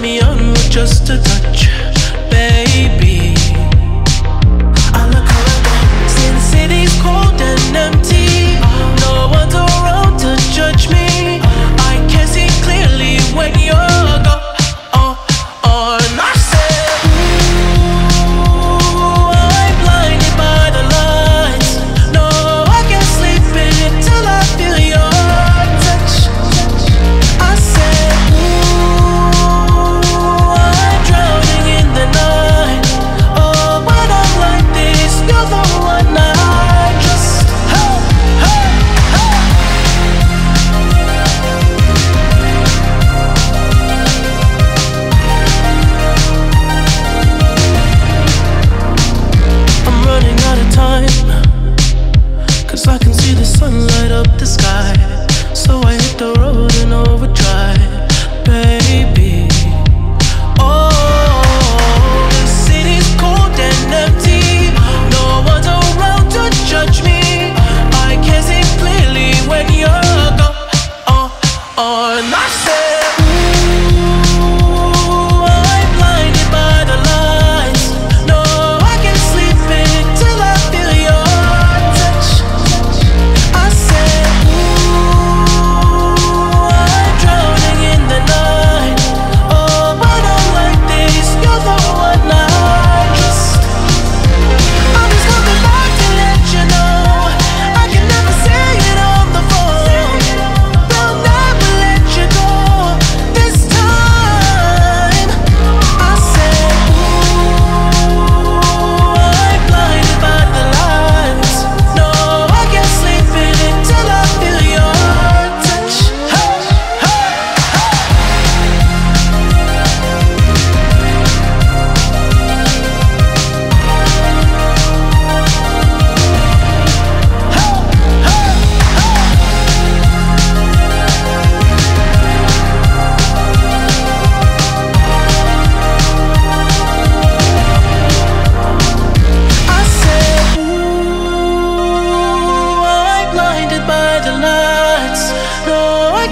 me on with just a touch.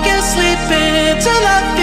Can't sleep till I.